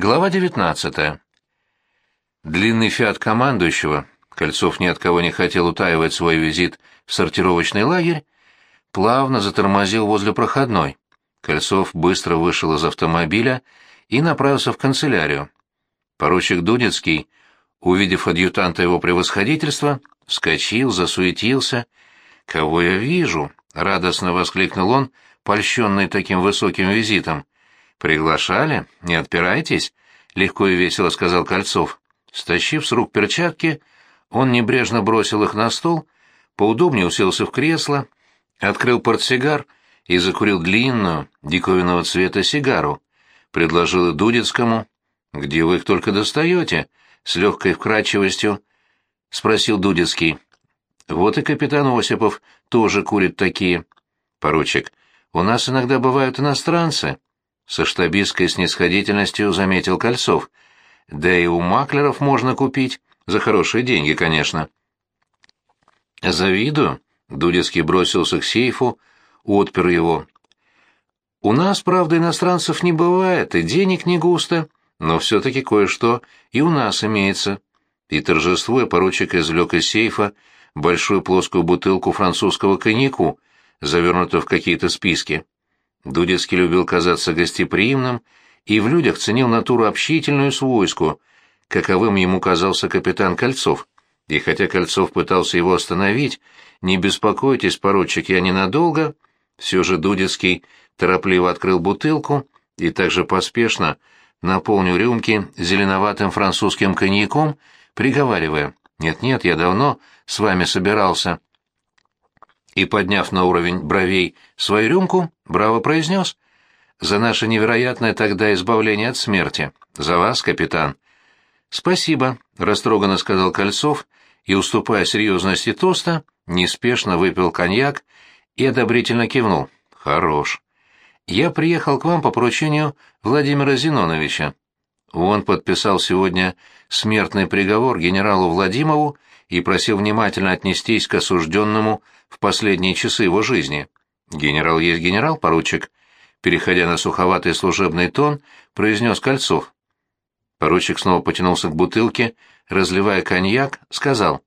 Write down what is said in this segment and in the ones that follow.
Глава 19. Длинный фиат командующего, Кольцов ни от кого не хотел утаивать свой визит в сортировочный лагерь, плавно затормозил возле проходной. Кольцов быстро вышел из автомобиля и направился в канцелярию. Поручик Дудецкий, увидев адъютанта его превосходительства, вскочил, засуетился. «Кого я вижу?» — радостно воскликнул он, польщенный таким высоким визитом. «Приглашали? Не отпирайтесь?» — легко и весело сказал Кольцов. Стащив с рук перчатки, он небрежно бросил их на стол, поудобнее уселся в кресло, открыл портсигар и закурил длинную, диковинного цвета сигару. Предложил и Дудецкому. «Где вы их только достаете?» — с легкой вкрадчивостью спросил Дудецкий. «Вот и капитан Осипов тоже курит такие». «Поручик, у нас иногда бывают иностранцы», со штабистской снисходительностью заметил Кольцов. Да и у маклеров можно купить, за хорошие деньги, конечно. Завидую. Дудецкий бросился к сейфу, отпер его. У нас, правда, иностранцев не бывает, и денег не густо, но все-таки кое-что и у нас имеется. И торжествуя, поручик извлек из сейфа большую плоскую бутылку французского коньяку, завернутую в какие-то списки. Дудецкий любил казаться гостеприимным и в людях ценил натуру общительную свойску, каковым ему казался капитан Кольцов. И хотя Кольцов пытался его остановить, «Не беспокойтесь, поручик, я ненадолго», все же Дудецкий торопливо открыл бутылку и также поспешно наполнил рюмки зеленоватым французским коньяком, приговаривая «Нет-нет, я давно с вами собирался» и, подняв на уровень бровей свою рюмку, браво произнес «За наше невероятное тогда избавление от смерти. За вас, капитан». «Спасибо», — растроганно сказал Кольцов, и, уступая серьезности тоста, неспешно выпил коньяк и одобрительно кивнул. «Хорош. Я приехал к вам по поручению Владимира Зиноновича. Он подписал сегодня смертный приговор генералу Владимову и просил внимательно отнестись к осужденному в последние часы его жизни. «Генерал есть генерал, поручик», переходя на суховатый служебный тон, произнес Кольцов. Поручик снова потянулся к бутылке, разливая коньяк, сказал.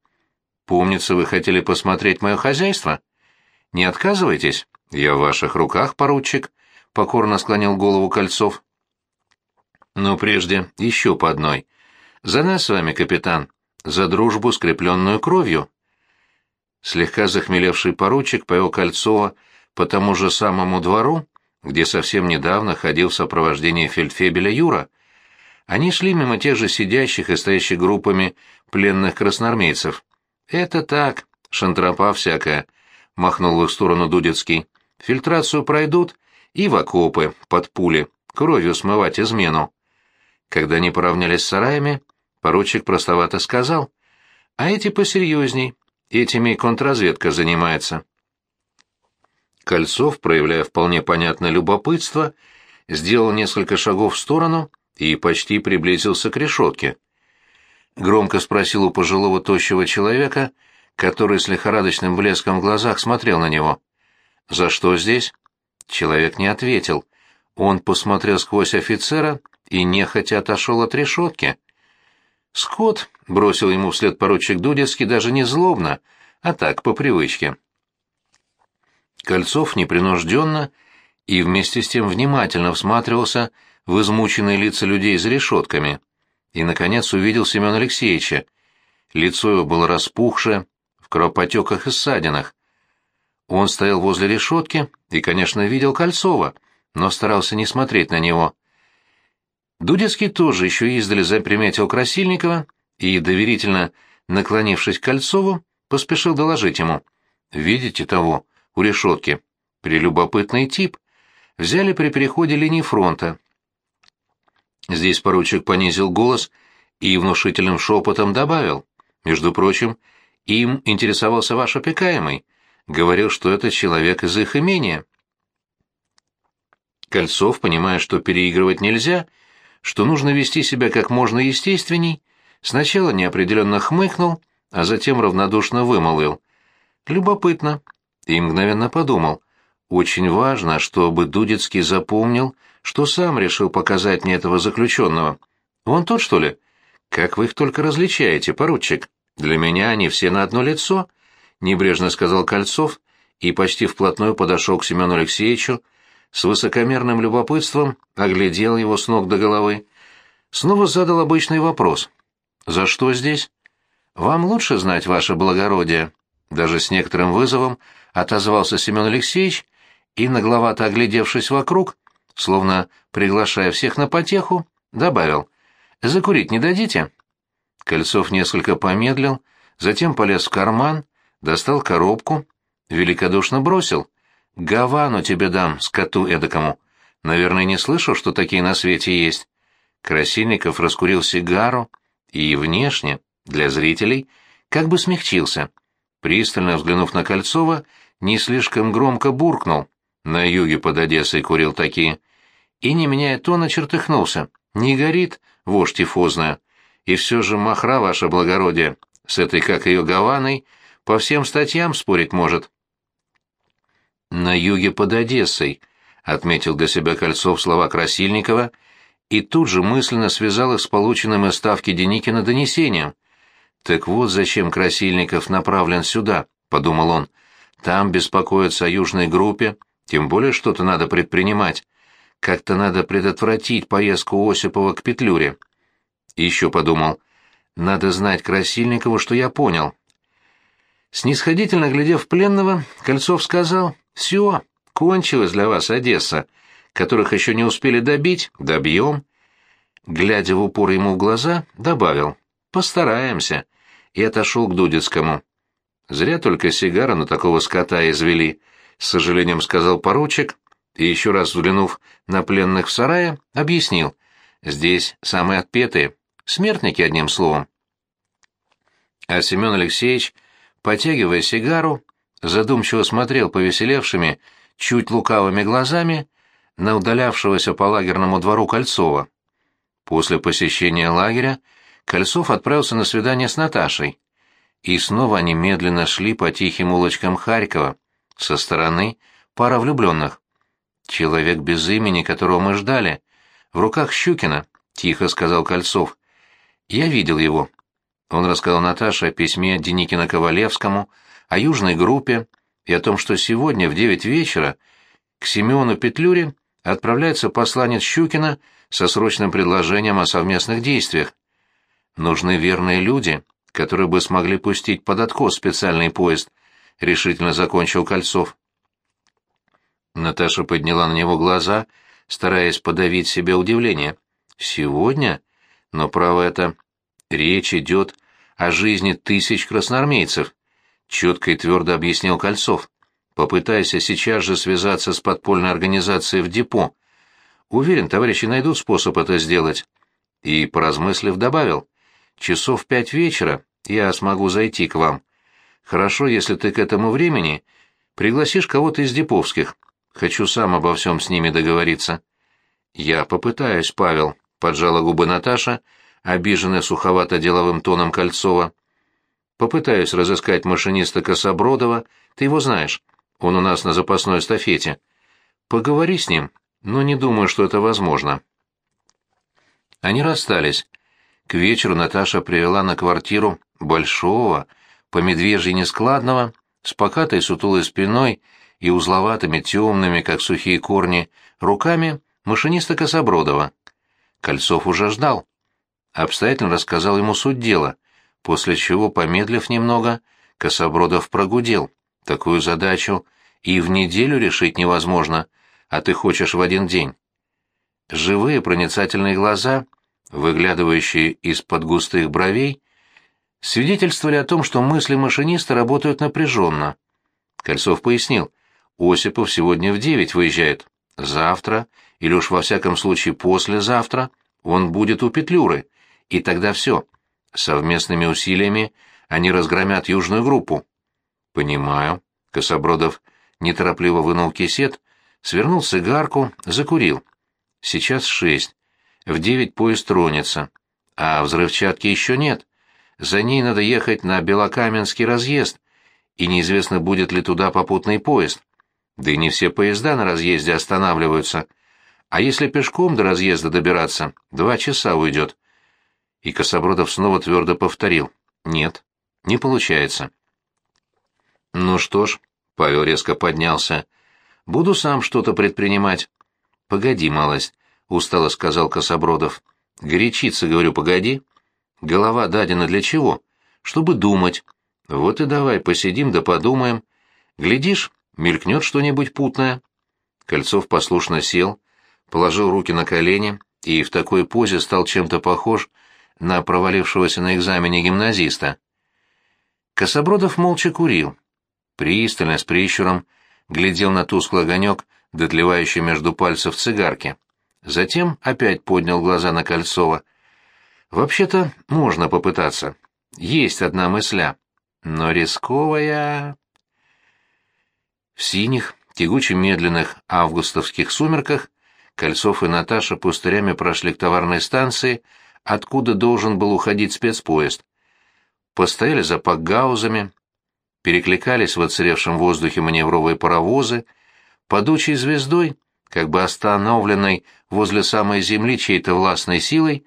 «Помнится, вы хотели посмотреть мое хозяйство? Не отказывайтесь? Я в ваших руках, поручик», — покорно склонил голову Кольцов. «Но прежде еще по одной. За нас с вами, капитан, за дружбу, скрепленную кровью». Слегка захмелевший поручик повел Кольцова по тому же самому двору, где совсем недавно ходил в сопровождении фельдфебеля Юра. Они шли мимо тех же сидящих и стоящих группами пленных красноармейцев. «Это так, шантропа всякая», — махнул в их сторону Дудецкий. «Фильтрацию пройдут и в окопы, под пули, кровью смывать измену». Когда они поравнялись с сараями, поручик простовато сказал, «А эти посерьезней, этими контрразведка занимается». Кольцов, проявляя вполне понятное любопытство, сделал несколько шагов в сторону и почти приблизился к решетке. Громко спросил у пожилого тощего человека, который с лихорадочным блеском в глазах смотрел на него. «За что здесь?» Человек не ответил. Он посмотрел сквозь офицера и нехотя отошел от решетки. «Скот», — бросил ему вслед поручик Дудецкий даже не злобно, а так, по привычке. Кольцов непринужденно и вместе с тем внимательно всматривался в измученные лица людей за решетками. И, наконец, увидел Семена Алексеевича. Лицо его было распухшее, в кровопотеках и ссадинах. Он стоял возле решетки и, конечно, видел Кольцова, но старался не смотреть на него. Дудецкий тоже еще издали заприметил Красильникова и, доверительно наклонившись к Кольцову, поспешил доложить ему. «Видите того?» у решетки. Прелюбопытный тип. Взяли при переходе линии фронта. Здесь поручик понизил голос и внушительным шепотом добавил. Между прочим, им интересовался ваш опекаемый. Говорил, что это человек из их имения. Кольцов, понимая, что переигрывать нельзя, что нужно вести себя как можно естественней, сначала неопределенно хмыкнул, а затем равнодушно вымолвил. «Любопытно и мгновенно подумал, очень важно, чтобы Дудецкий запомнил, что сам решил показать мне этого заключенного. Вон тот, что ли? Как вы их только различаете, поручик? Для меня они все на одно лицо, — небрежно сказал Кольцов и почти вплотную подошел к Семену Алексеевичу, с высокомерным любопытством оглядел его с ног до головы. Снова задал обычный вопрос. «За что здесь?» «Вам лучше знать, ваше благородие», — даже с некоторым вызовом отозвался Семен Алексеевич и, нагловато оглядевшись вокруг, словно приглашая всех на потеху, добавил «Закурить не дадите?» Кольцов несколько помедлил, затем полез в карман, достал коробку, великодушно бросил. «Гавану тебе дам, скоту эдакому. Наверное, не слышал, что такие на свете есть». Красильников раскурил сигару и внешне, для зрителей, как бы смягчился. Пристально взглянув на Кольцова, не слишком громко буркнул. На юге под Одессой курил такие. И, не меняя тона, чертыхнулся. Не горит, вождь тифозная. И все же махра, ваше благородие, с этой, как ее, Гаваной, по всем статьям спорить может. На юге под Одессой, — отметил для себя Кольцов слова Красильникова, и тут же мысленно связал их с полученным из ставки Деникина донесением. «Так вот зачем Красильников направлен сюда», — подумал он. «Там беспокоятся о южной группе, тем более что-то надо предпринимать. Как-то надо предотвратить поездку Осипова к Петлюре». Еще подумал. «Надо знать Красильникову, что я понял». Снисходительно глядев пленного, Кольцов сказал, «Все, кончилась для вас Одесса, которых еще не успели добить, добьем». Глядя в упор ему в глаза, добавил, «Постараемся» и отошел к Дудецкому. «Зря только сигара на такого скота извели», — с сожалением сказал поручик, и еще раз взглянув на пленных в сарае, объяснил. «Здесь самые отпетые, смертники, одним словом». А Семен Алексеевич, потягивая сигару, задумчиво смотрел повеселевшими, чуть лукавыми глазами на удалявшегося по лагерному двору Кольцова. После посещения лагеря Кольцов отправился на свидание с Наташей. И снова они медленно шли по тихим улочкам Харькова. Со стороны пара влюбленных. «Человек без имени, которого мы ждали. В руках Щукина», — тихо сказал Кольцов. «Я видел его». Он рассказал Наташе о письме Деникина Ковалевскому, о южной группе и о том, что сегодня в девять вечера к Семену Петлюре отправляется посланец Щукина со срочным предложением о совместных действиях. Нужны верные люди, которые бы смогли пустить под откос специальный поезд, решительно закончил Кольцов. Наташа подняла на него глаза, стараясь подавить себе удивление. «Сегодня? Но, право это, речь идет о жизни тысяч красноармейцев», — четко и твердо объяснил Кольцов. «Попытайся сейчас же связаться с подпольной организацией в депо. Уверен, товарищи найдут способ это сделать». И, поразмыслив, добавил часов пять вечера я смогу зайти к вам. Хорошо, если ты к этому времени пригласишь кого-то из Деповских. Хочу сам обо всем с ними договориться». «Я попытаюсь, Павел», — поджала губы Наташа, обиженная суховато-деловым тоном Кольцова. «Попытаюсь разыскать машиниста Кособродова, ты его знаешь, он у нас на запасной эстафете. Поговори с ним, но не думаю, что это возможно». Они расстались. К вечеру Наташа привела на квартиру большого, по медвежьи нескладного, с покатой сутулой спиной и узловатыми темными, как сухие корни, руками машиниста Кособродова. Кольцов уже ждал. Обстоятельно рассказал ему суть дела, после чего, помедлив немного, Кособродов прогудел. Такую задачу и в неделю решить невозможно, а ты хочешь в один день. Живые проницательные глаза — выглядывающие из-под густых бровей, свидетельствовали о том, что мысли машиниста работают напряженно. Кольцов пояснил, Осипов сегодня в девять выезжает. Завтра, или уж во всяком случае послезавтра, он будет у Петлюры, и тогда все. Совместными усилиями они разгромят южную группу. «Понимаю». Кособродов неторопливо вынул кисет, свернул сигарку, закурил. «Сейчас шесть. В девять поезд тронется, а взрывчатки еще нет. За ней надо ехать на Белокаменский разъезд, и неизвестно, будет ли туда попутный поезд. Да и не все поезда на разъезде останавливаются. А если пешком до разъезда добираться, два часа уйдет. И Кособродов снова твердо повторил. Нет, не получается. Ну что ж, Павел резко поднялся. Буду сам что-то предпринимать. Погоди, малость, устало сказал Кособродов. Горячиться, говорю, погоди. Голова дадена для чего? Чтобы думать. Вот и давай посидим да подумаем. Глядишь, мелькнет что-нибудь путное. Кольцов послушно сел, положил руки на колени и в такой позе стал чем-то похож на провалившегося на экзамене гимназиста. Кособродов молча курил. Пристально, с прищуром, глядел на тусклый огонек, дотлевающий между пальцев цигарки. Затем опять поднял глаза на Кольцова. «Вообще-то можно попытаться. Есть одна мысля, но рисковая...» В синих, тягуче медленных августовских сумерках Кольцов и Наташа пустырями прошли к товарной станции, откуда должен был уходить спецпоезд. Постояли за пакгаузами, перекликались в оцаревшем воздухе маневровые паровозы, падучей звездой, как бы остановленной возле самой земли чьей-то властной силой,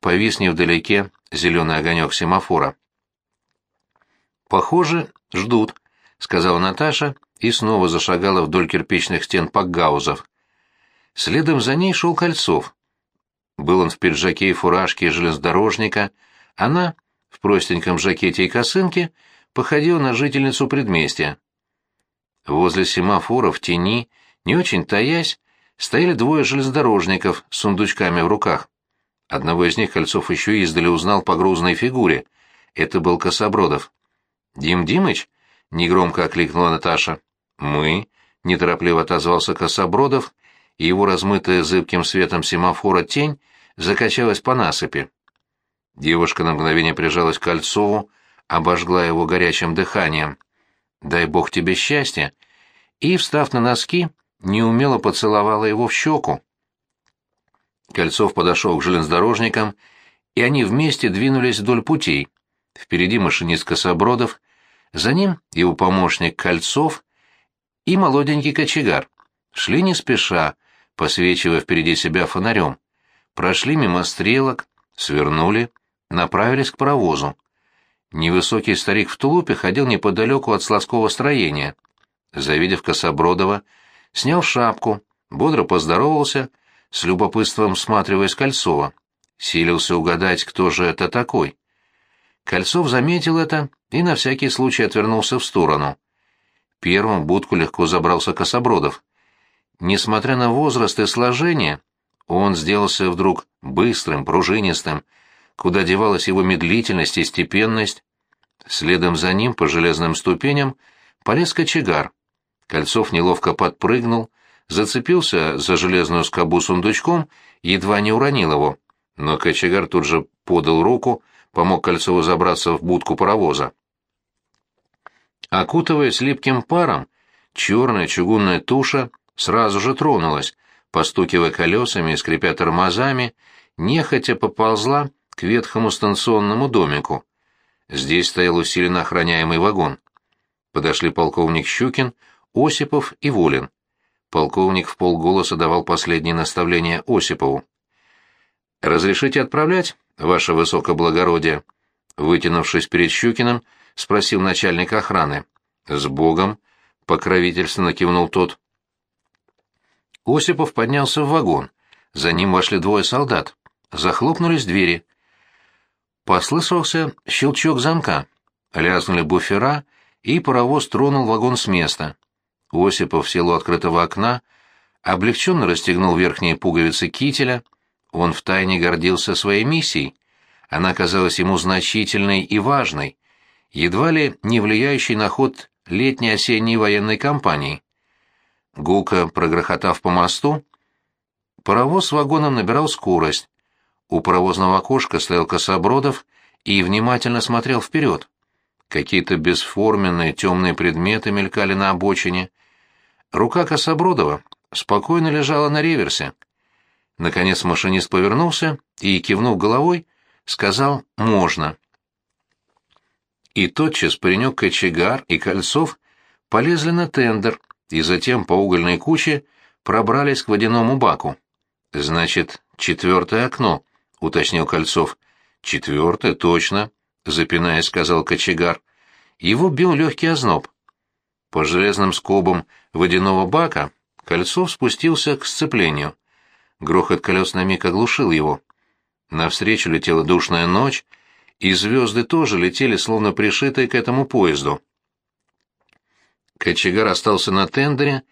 повис невдалеке зеленый огонек семафора. «Похоже, ждут», — сказала Наташа и снова зашагала вдоль кирпичных стен пакгаузов. Следом за ней шел Кольцов. Был он в пиджаке и фуражке железнодорожника, она, в простеньком жакете и косынке, походила на жительницу предместья. Возле семафора в тени, не очень таясь, стояли двое железнодорожников с сундучками в руках. Одного из них Кольцов еще издали узнал по грузной фигуре. Это был Кособродов. «Дим Димыч?» — негромко окликнула Наташа. «Мы?» — неторопливо отозвался Кособродов, и его размытая зыбким светом семафора тень закачалась по насыпи. Девушка на мгновение прижалась к Кольцову, обожгла его горячим дыханием. «Дай бог тебе счастья!» И, встав на носки, неумело поцеловала его в щеку. Кольцов подошел к железнодорожникам, и они вместе двинулись вдоль путей. Впереди машинист Кособродов, за ним его помощник Кольцов и молоденький кочегар. Шли не спеша, посвечивая впереди себя фонарем. Прошли мимо стрелок, свернули, направились к паровозу. Невысокий старик в тулупе ходил неподалеку от складского строения. Завидев Кособродова, снял шапку, бодро поздоровался — с любопытством всматриваясь Кольцова. Силился угадать, кто же это такой. Кольцов заметил это и на всякий случай отвернулся в сторону. Первым в будку легко забрался Кособродов. Несмотря на возраст и сложение, он сделался вдруг быстрым, пружинистым, куда девалась его медлительность и степенность. Следом за ним по железным ступеням полез кочегар. Кольцов неловко подпрыгнул, зацепился за железную скобу сундучком, едва не уронил его. Но кочегар тут же подал руку, помог Кольцову забраться в будку паровоза. Окутываясь липким паром, черная чугунная туша сразу же тронулась, постукивая колесами и скрипя тормозами, нехотя поползла к ветхому станционному домику. Здесь стоял усиленно охраняемый вагон. Подошли полковник Щукин, Осипов и Волин. Полковник в полголоса давал последние наставления Осипову. «Разрешите отправлять, ваше высокоблагородие?» Вытянувшись перед Щукиным, спросил начальник охраны. «С Богом!» — покровительственно кивнул тот. Осипов поднялся в вагон. За ним вошли двое солдат. Захлопнулись двери. Послышался щелчок замка. Лязнули буфера, и паровоз тронул вагон с места. Осипов сел у открытого окна, облегченно расстегнул верхние пуговицы кителя. Он втайне гордился своей миссией. Она казалась ему значительной и важной, едва ли не влияющей на ход летней осенней военной кампании. Гулко прогрохотав по мосту, паровоз с вагоном набирал скорость. У паровозного окошка стоял Кособродов и внимательно смотрел вперед. Какие-то бесформенные темные предметы мелькали на обочине. Рука Кособродова спокойно лежала на реверсе. Наконец машинист повернулся и, кивнув головой, сказал «можно». И тотчас паренек-кочегар и Кольцов полезли на тендер и затем по угольной куче пробрались к водяному баку. «Значит, четвертое окно», — уточнил Кольцов. «Четвертое, точно», — запинаясь, сказал кочегар. Его бил легкий озноб. По железным скобам водяного бака Кольцов спустился к сцеплению. Грохот колес на миг оглушил его. Навстречу летела душная ночь, и звезды тоже летели, словно пришитые к этому поезду. Кочегар остался на тендере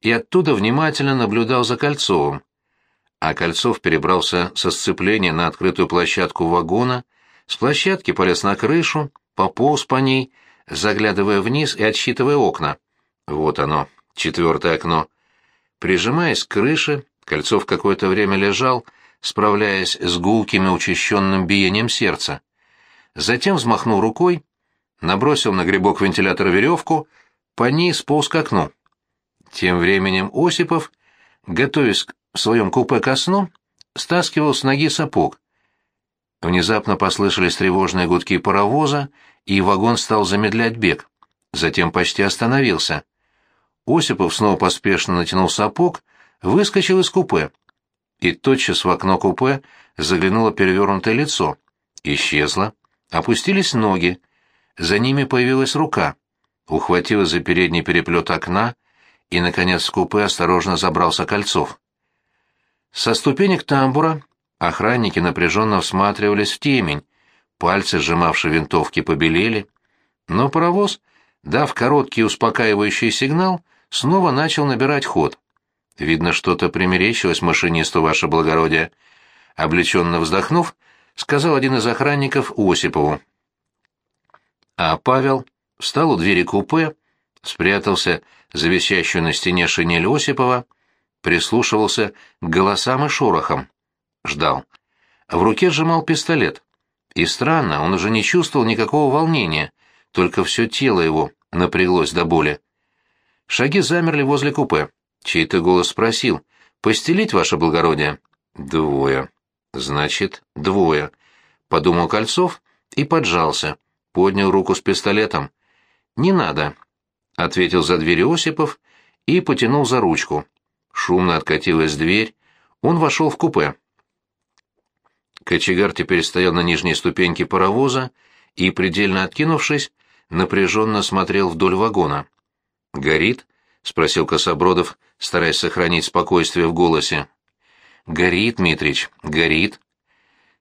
и оттуда внимательно наблюдал за Кольцовым. А Кольцов перебрался со сцепления на открытую площадку вагона, с площадки полез на крышу, пополз по ней, заглядывая вниз и отсчитывая окна. Вот оно, четвертое окно. Прижимаясь к крыше, Кольцов какое-то время лежал, справляясь с гулким и учащенным биением сердца. Затем взмахнул рукой, набросил на грибок вентилятора веревку, по ней сполз к окну. Тем временем Осипов, готовясь в своем купе ко сну, стаскивал с ноги сапог. Внезапно послышались тревожные гудки паровоза, и вагон стал замедлять бег. Затем почти остановился. Осипов снова поспешно натянул сапог, выскочил из купе. И тотчас в окно купе заглянуло перевернутое лицо. Исчезло. Опустились ноги. За ними появилась рука. Ухватила за передний переплет окна, и, наконец, в купе осторожно забрался Кольцов. Со ступенек тамбура охранники напряженно всматривались в темень, пальцы, сжимавшие винтовки, побелели, но паровоз, дав короткий успокаивающий сигнал, снова начал набирать ход. Видно, что-то примерещилось машинисту, ваше благородие. Облеченно вздохнув, сказал один из охранников Осипову. А Павел встал у двери купе, спрятался за висящую на стене шинель Осипова, прислушивался к голосам и шорохам. Ждал. В руке сжимал пистолет. И странно, он уже не чувствовал никакого волнения, только все тело его напряглось до боли. Шаги замерли возле купе. Чей-то голос спросил, «Постелить, ваше благородие?» «Двое». «Значит, двое», — подумал Кольцов и поджался, поднял руку с пистолетом. «Не надо», — ответил за дверь Осипов и потянул за ручку. Шумно откатилась дверь, он вошел в купе. Кочегар теперь стоял на нижней ступеньке паровоза и, предельно откинувшись, напряженно смотрел вдоль вагона. «Горит?» — спросил Кособродов, стараясь сохранить спокойствие в голосе. «Горит, Митрич, горит».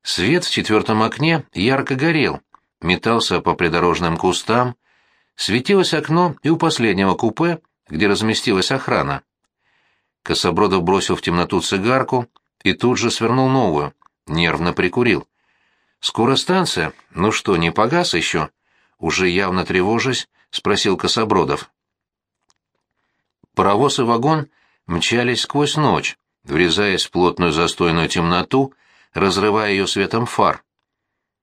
Свет в четвертом окне ярко горел, метался по придорожным кустам, светилось окно и у последнего купе, где разместилась охрана. Кособродов бросил в темноту цигарку и тут же свернул новую, нервно прикурил. «Скоро станция? Ну что, не погас еще?» Уже явно тревожась, спросил Кособродов. Паровоз и вагон мчались сквозь ночь, врезаясь в плотную застойную темноту, разрывая ее светом фар.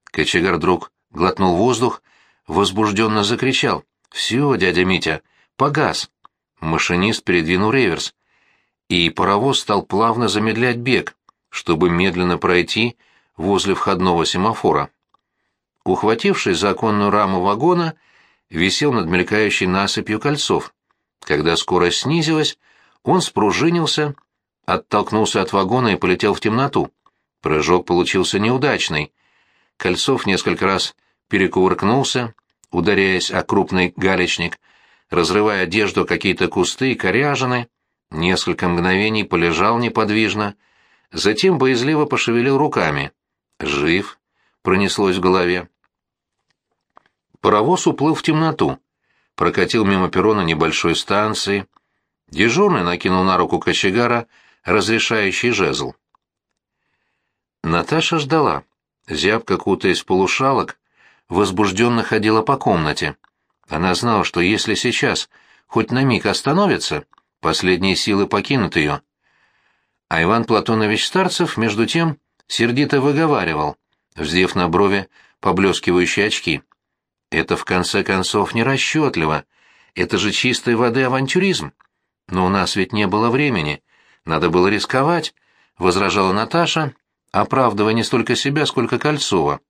Кочегар вдруг глотнул воздух, возбужденно закричал. «Все, дядя Митя, погас!» Машинист передвинул реверс, и паровоз стал плавно замедлять бег, чтобы медленно пройти возле входного семафора. Ухватившись за оконную раму вагона, висел над мелькающей насыпью кольцов. Когда скорость снизилась, он спружинился, оттолкнулся от вагона и полетел в темноту. Прыжок получился неудачный. Кольцов несколько раз перекувыркнулся, ударяясь о крупный галечник, разрывая одежду какие-то кусты и коряжины, несколько мгновений полежал неподвижно, затем боязливо пошевелил руками. «Жив», — пронеслось в голове. Паровоз уплыл в темноту, прокатил мимо перрона небольшой станции. Дежурный накинул на руку кочегара разрешающий жезл. Наташа ждала. Зябко кутаясь в полушалок, возбужденно ходила по комнате. Она знала, что если сейчас хоть на миг остановится, последние силы покинут ее. А Иван Платонович Старцев, между тем, сердито выговаривал, вздев на брови поблескивающие очки. Это, в конце концов, нерасчетливо. Это же чистой воды авантюризм. Но у нас ведь не было времени. Надо было рисковать, — возражала Наташа, оправдывая не столько себя, сколько Кольцова.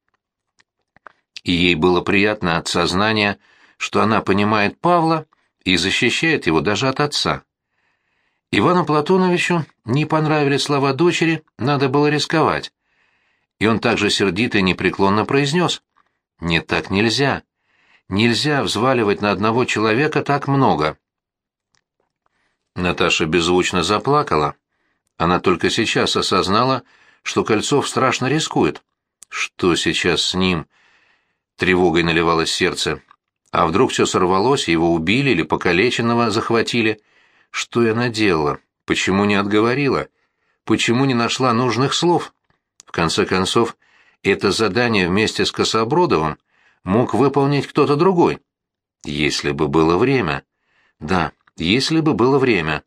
И ей было приятно от сознания, что она понимает Павла и защищает его даже от отца. Ивану Платоновичу не понравились слова дочери, надо было рисковать. И он также сердито и непреклонно произнес. «Нет, так нельзя. Нельзя взваливать на одного человека так много». Наташа беззвучно заплакала. Она только сейчас осознала, что Кольцов страшно рискует. Что сейчас с ним? Тревогой наливалось сердце. А вдруг все сорвалось, его убили или покалеченного захватили? Что я наделала? Почему не отговорила? Почему не нашла нужных слов? В конце концов, это задание вместе с Кособродовым мог выполнить кто-то другой. Если бы было время. Да, если бы было время.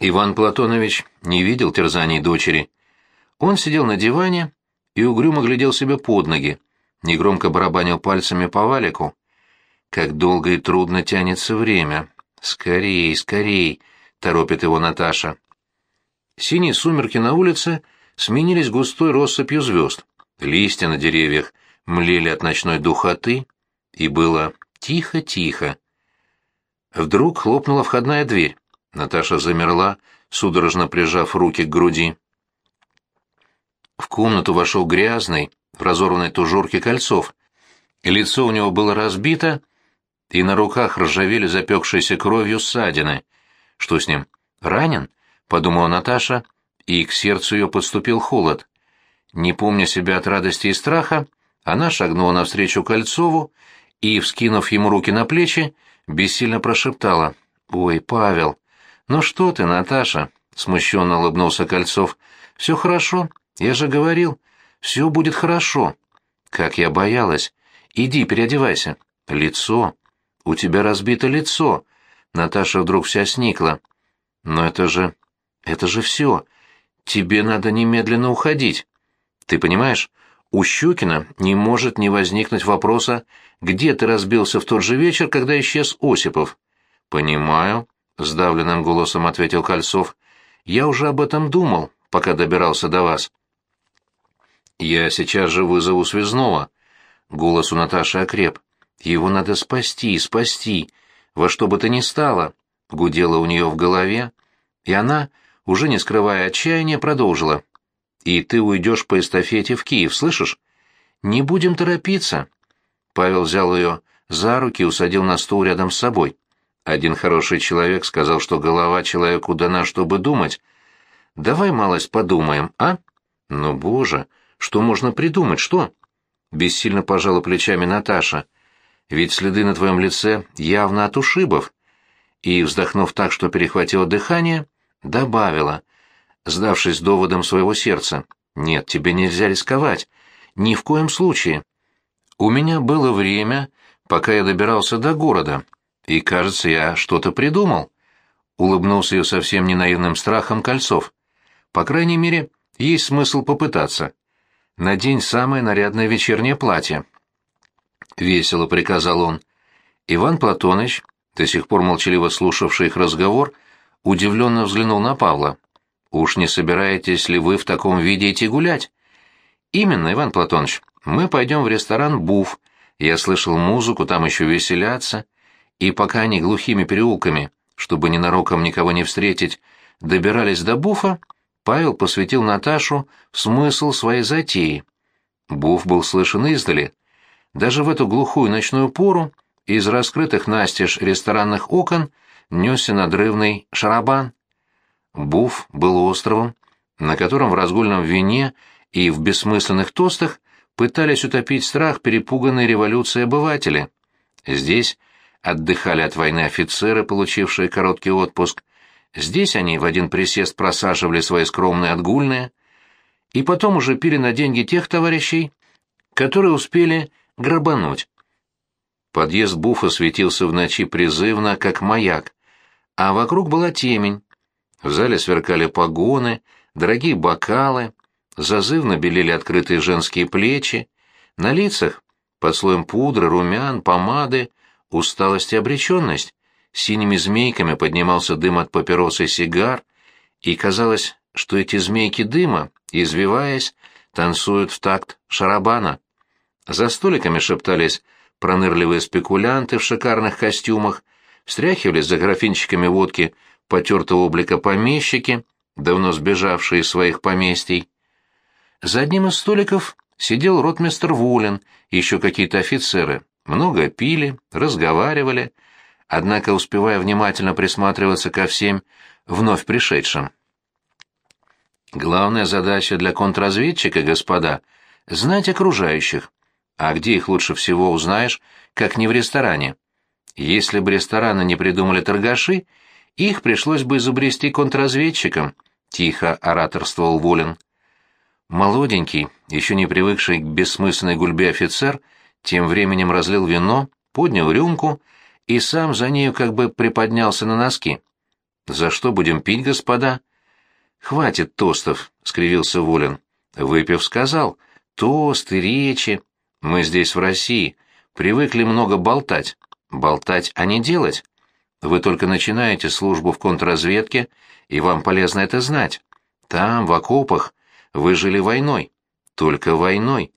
Иван Платонович не видел терзаний дочери. Он сидел на диване и угрюмо глядел себе под ноги, негромко барабанил пальцами по валику. Как долго и трудно тянется время. Скорей, скорей, торопит его Наташа. Синие сумерки на улице сменились густой россыпью звезд. Листья на деревьях млели от ночной духоты, и было тихо-тихо. Вдруг хлопнула входная дверь. Наташа замерла, судорожно прижав руки к груди. В комнату вошел грязный, в разорванной тужурке кольцов. Лицо у него было разбито, и на руках ржавели запекшиеся кровью ссадины. Что с ним? Ранен? Подумала Наташа, и к сердцу ее подступил холод. Не помня себя от радости и страха, она шагнула навстречу Кольцову и, вскинув ему руки на плечи, бессильно прошептала. «Ой, Павел!» «Ну что ты, Наташа?» — смущенно улыбнулся Кольцов. «Все хорошо, я же говорил. Все будет хорошо». «Как я боялась! Иди, переодевайся». «Лицо! У тебя разбито лицо!» Наташа вдруг вся сникла. «Но это же... это же все. Тебе надо немедленно уходить. Ты понимаешь, у Щукина не может не возникнуть вопроса, где ты разбился в тот же вечер, когда исчез Осипов. Понимаю, сдавленным голосом ответил Кольцов. Я уже об этом думал, пока добирался до вас. Я сейчас же вызову связного. Голос у Наташи окреп. Его надо спасти, спасти, во что бы то ни стало, гудело у нее в голове, и она, уже не скрывая отчаяния, продолжила. И ты уйдешь по эстафете в Киев, слышишь? Не будем торопиться. Павел взял ее за руки и усадил на стул рядом с собой. Один хороший человек сказал, что голова человеку дана, чтобы думать. Давай малость подумаем, а? Ну, боже, что можно придумать, что? Бессильно пожала плечами Наташа. Ведь следы на твоем лице явно от ушибов. И, вздохнув так, что перехватило дыхание, добавила, сдавшись доводом своего сердца. «Нет, тебе нельзя рисковать. Ни в коем случае. У меня было время, пока я добирался до города, и, кажется, я что-то придумал». Улыбнулся ее совсем не наивным страхом Кольцов. «По крайней мере, есть смысл попытаться. Надень самое нарядное вечернее платье». Весело приказал он. Иван Платоныч, до сих пор молчаливо слушавший их разговор, удивленно взглянул на Павла. Уж не собираетесь ли вы в таком виде идти гулять? Именно, Иван Платонович. Мы пойдем в ресторан «Буф». Я слышал музыку, там еще веселятся. И пока они глухими переулками, чтобы ненароком никого не встретить, добирались до Буфа, Павел посвятил Наташу смысл своей затеи. Буф был слышен издали. Даже в эту глухую ночную пору из раскрытых настежь ресторанных окон несся надрывный шарабан. Буф был островом, на котором в разгульном вине и в бессмысленных тостах пытались утопить страх перепуганной революции обыватели. Здесь отдыхали от войны офицеры, получившие короткий отпуск. Здесь они в один присест просаживали свои скромные отгульные, и потом уже пили на деньги тех товарищей, которые успели грабануть. Подъезд Буфа светился в ночи призывно, как маяк, а вокруг была темень, в зале сверкали погоны, дорогие бокалы, зазывно белели открытые женские плечи, на лицах, под слоем пудры, румян, помады, усталость и обреченность, синими змейками поднимался дым от папирос сигар, и казалось, что эти змейки дыма, извиваясь, танцуют в такт шарабана. За столиками шептались пронырливые спекулянты в шикарных костюмах, встряхивались за графинчиками водки потертого облика помещики, давно сбежавшие из своих поместий. За одним из столиков сидел ротмистр Вулин еще какие-то офицеры. Много пили, разговаривали, однако успевая внимательно присматриваться ко всем вновь пришедшим. Главная задача для контрразведчика, господа, знать окружающих. А где их лучше всего узнаешь, как не в ресторане? Если бы рестораны не придумали торгаши, их пришлось бы изобрести контрразведчикам, тихо ораторствовал Волин. Молоденький, еще не привыкший к бессмысленной гульбе офицер, тем временем разлил вино, поднял рюмку и сам за нею как бы приподнялся на носки. «За что будем пить, господа?» «Хватит тостов», — скривился Волин. Выпив, сказал. «Тосты, речи. Мы здесь, в России, привыкли много болтать. Болтать, а не делать. Вы только начинаете службу в контрразведке, и вам полезно это знать. Там, в окопах, вы жили войной. Только войной.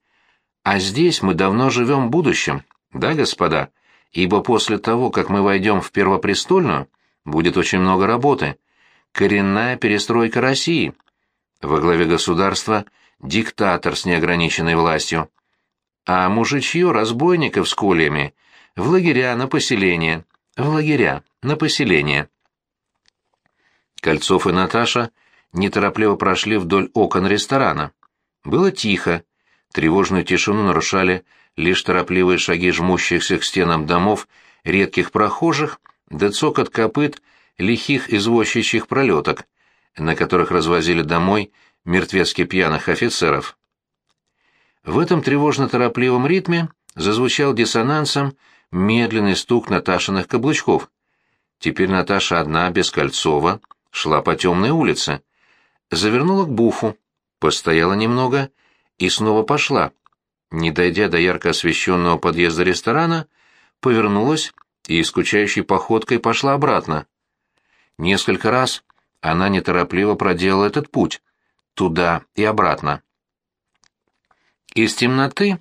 А здесь мы давно живем будущим, да, господа? Ибо после того, как мы войдем в Первопрестольную, будет очень много работы. Коренная перестройка России. Во главе государства диктатор с неограниченной властью. А мужичье разбойников с кольями в лагеря на поселение, в лагеря на поселение. Кольцов и Наташа неторопливо прошли вдоль окон ресторана. Было тихо, тревожную тишину нарушали лишь торопливые шаги жмущихся к стенам домов редких прохожих да цокот копыт лихих извозчичьих пролеток, на которых развозили домой мертвецки пьяных офицеров. В этом тревожно-торопливом ритме зазвучал диссонансом медленный стук Наташиных каблучков. Теперь Наташа одна, без Кольцова, шла по темной улице. Завернула к буфу, постояла немного и снова пошла. Не дойдя до ярко освещенного подъезда ресторана, повернулась и скучающей походкой пошла обратно. Несколько раз она неторопливо проделала этот путь, туда и обратно. Из темноты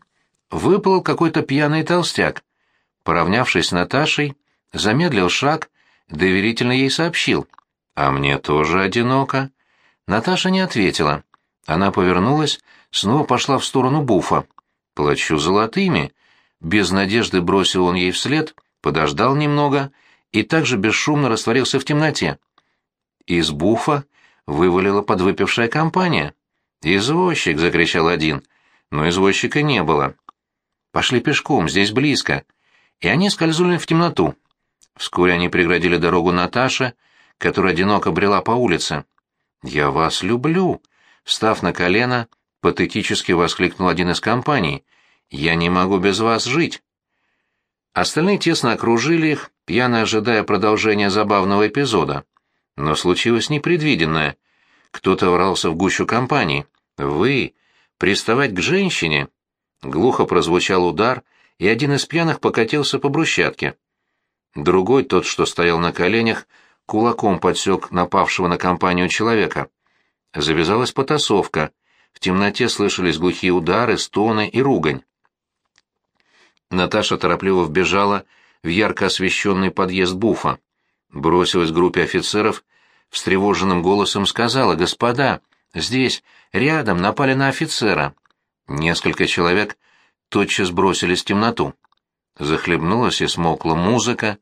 выплыл какой-то пьяный толстяк. Поравнявшись с Наташей, замедлил шаг, доверительно ей сообщил. «А мне тоже одиноко». Наташа не ответила. Она повернулась, снова пошла в сторону буфа. «Плачу золотыми». Без надежды бросил он ей вслед, подождал немного и также бесшумно растворился в темноте. Из буфа вывалила подвыпившая компания. «Извозчик!» — закричал один, но извозчика не было. «Пошли пешком, здесь близко». И они скользнули в темноту. Вскоре они преградили дорогу Наташе, которая одиноко брела по улице. «Я вас люблю!» Встав на колено, патетически воскликнул один из компаний. «Я не могу без вас жить!» Остальные тесно окружили их, пьяно ожидая продолжения забавного эпизода. Но случилось непредвиденное. Кто-то ворался в гущу компании. «Вы! Приставать к женщине!» Глухо прозвучал удар, и один из пьяных покатился по брусчатке. Другой, тот, что стоял на коленях, кулаком подсек напавшего на компанию человека. Завязалась потасовка. В темноте слышались глухие удары, стоны и ругань. Наташа торопливо вбежала в ярко освещенный подъезд буфа. Бросилась к группе офицеров, встревоженным голосом сказала «Господа, здесь, рядом, напали на офицера». Несколько человек тотчас бросились в темноту. Захлебнулась и смолкла музыка.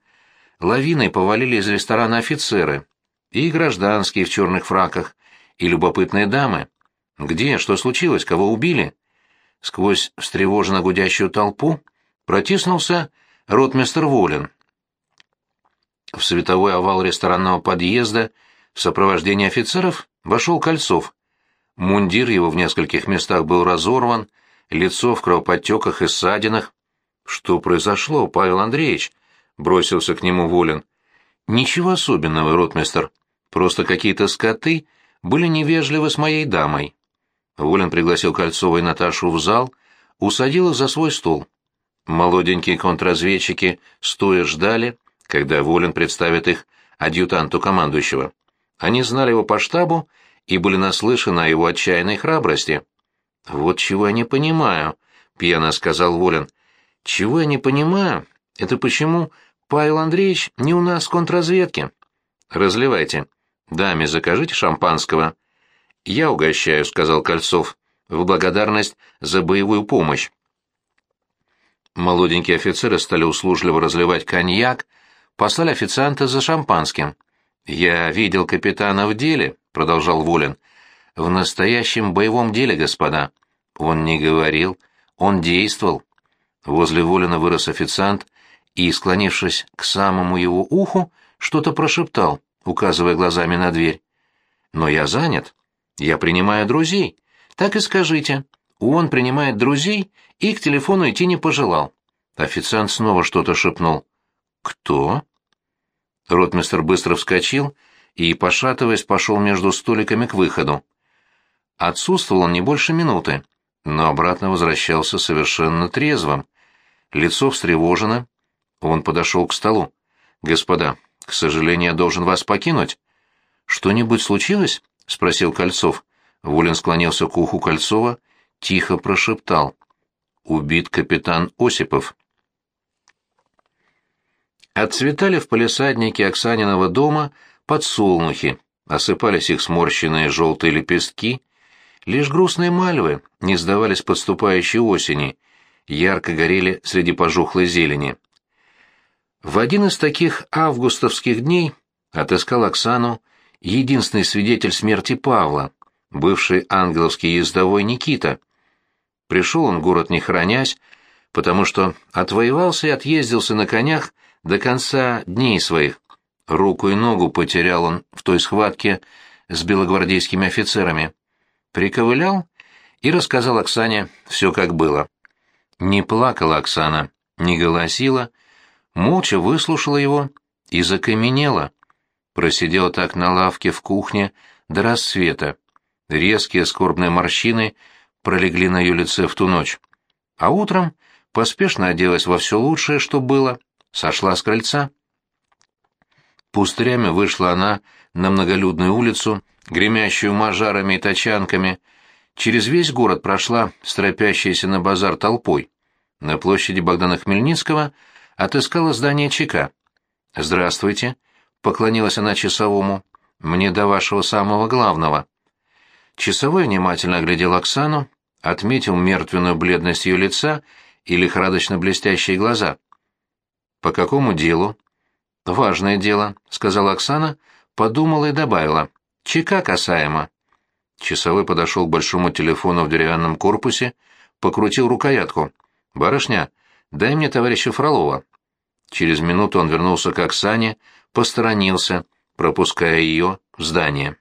Лавиной повалили из ресторана офицеры. И гражданские в черных фраках, и любопытные дамы. Где, что случилось, кого убили? Сквозь встревоженно гудящую толпу протиснулся ротмистер Волин. В световой овал ресторанного подъезда в сопровождении офицеров вошел Кольцов. Мундир его в нескольких местах был разорван, лицо в кровоподтеках и ссадинах. «Что произошло, Павел Андреевич?» — бросился к нему Волин. «Ничего особенного, ротмистер. Просто какие-то скоты были невежливы с моей дамой». Волин пригласил Кольцова и Наташу в зал, усадил их за свой стол. Молоденькие контрразведчики стоя ждали, когда Волин представит их адъютанту командующего. Они знали его по штабу и были наслышаны о его отчаянной храбрости. «Вот чего я не понимаю», — пьяно сказал Волин. «Чего я не понимаю, это почему Павел Андреевич не у нас в контрразведке. Разливайте. Даме закажите шампанского». «Я угощаю», — сказал Кольцов, — «в благодарность за боевую помощь». Молоденькие офицеры стали услужливо разливать коньяк, послали официанта за шампанским. «Я видел капитана в деле», — продолжал Волин. «В настоящем боевом деле, господа. Он не говорил, он действовал». Возле Волина вырос официант и, склонившись к самому его уху, что-то прошептал, указывая глазами на дверь. «Но я занят. Я принимаю друзей. Так и скажите. Он принимает друзей и к телефону идти не пожелал». Официант снова что-то шепнул. «Кто?» Ротмистр быстро вскочил и, пошатываясь, пошел между столиками к выходу. Отсутствовал он не больше минуты, но обратно возвращался совершенно трезвым. Лицо встревожено. Он подошел к столу. «Господа, к сожалению, я должен вас покинуть». «Что-нибудь случилось?» — спросил Кольцов. Волин склонился к уху Кольцова, тихо прошептал. «Убит капитан Осипов». Отцветали в палисаднике Оксаниного дома подсолнухи, осыпались их сморщенные желтые лепестки, лишь грустные мальвы не сдавались подступающей осени, ярко горели среди пожухлой зелени. В один из таких августовских дней отыскал Оксану единственный свидетель смерти Павла, бывший ангеловский ездовой Никита. Пришел он в город не хранясь, потому что отвоевался и отъездился на конях до конца дней своих. Руку и ногу потерял он в той схватке с белогвардейскими офицерами. Приковылял и рассказал Оксане все как было. Не плакала Оксана, не голосила, молча выслушала его и закаменела. Просидела так на лавке в кухне до рассвета. Резкие скорбные морщины пролегли на ее лице в ту ночь. А утром поспешно оделась во все лучшее, что было, сошла с крыльца. Пустырями вышла она на многолюдную улицу, гремящую мажарами и тачанками, через весь город прошла стропящаяся на базар толпой. На площади Богдана Хмельницкого отыскала здание ЧК. «Здравствуйте», — поклонилась она часовому, — «мне до вашего самого главного». Часовой внимательно оглядел Оксану, отметил мертвенную бледность ее лица и лихорадочно блестящие глаза. «По какому делу?» «Важное дело», — сказала Оксана, подумала и добавила. «ЧК касаемо». Часовой подошел к большому телефону в деревянном корпусе, покрутил рукоятку. «Барышня, дай мне товарища Фролова». Через минуту он вернулся к Оксане, посторонился, пропуская ее в здание.